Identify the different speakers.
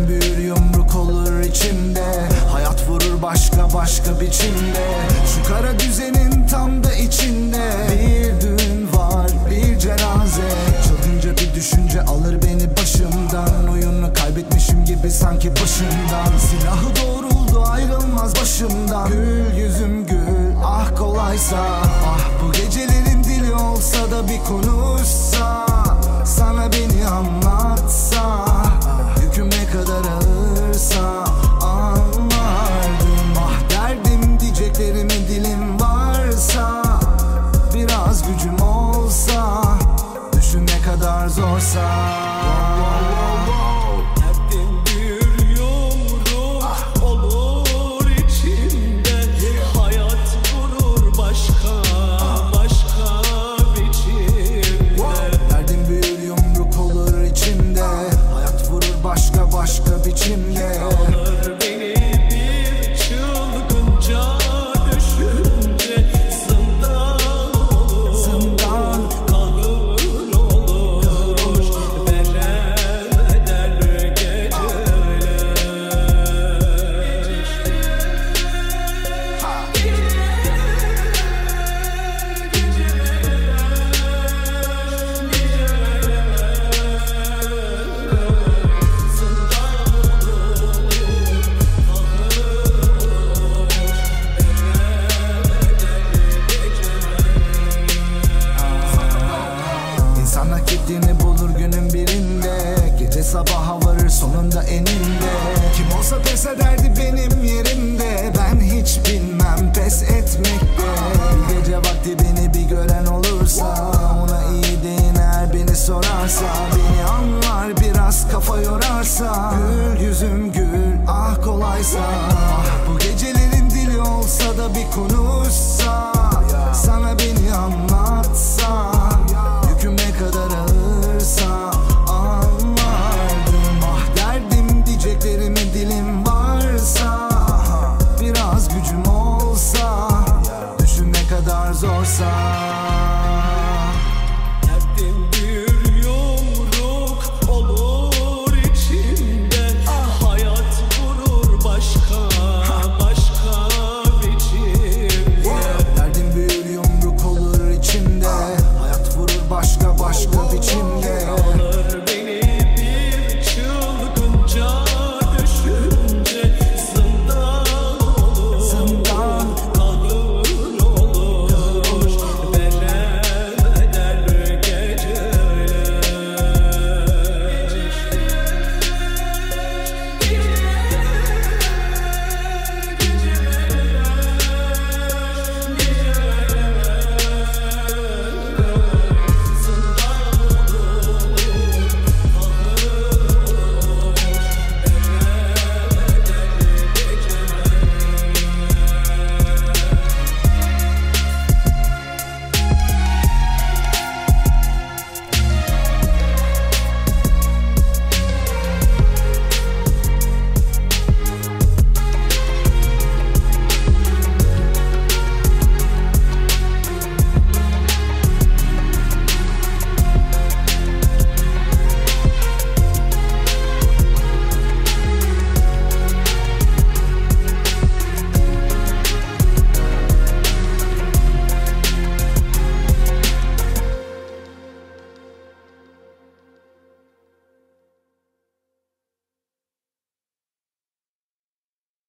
Speaker 1: Derdim büyür yumruk olur içimde. Hayat vurur başka başka biçimde. Şu kara düzenin tam da içinde. Bir düğün var bir cenaze. Çılgınca bir düşünce alır beni başımdan. Oyunu kaybetmişim gibi sanki başımdan. Silahı doğruldu ayrılmaz başımdan. Gül yüzüm gül ah kolaysa. Ah bu gecelerin dili olsa da bir konuşsa sonunda eninde. Kim olsa pes ederdi benim yerimde. Ben hiç bilmem pes etmekte. Bir gece vakti beni bir gören olursa Ona iyi deyin eğer beni sorarsa. Beni anlar biraz kafa yorarsa. Gül yüzüm gül ah kolaysa. Ah bu gecelerin dili olsa da bir konu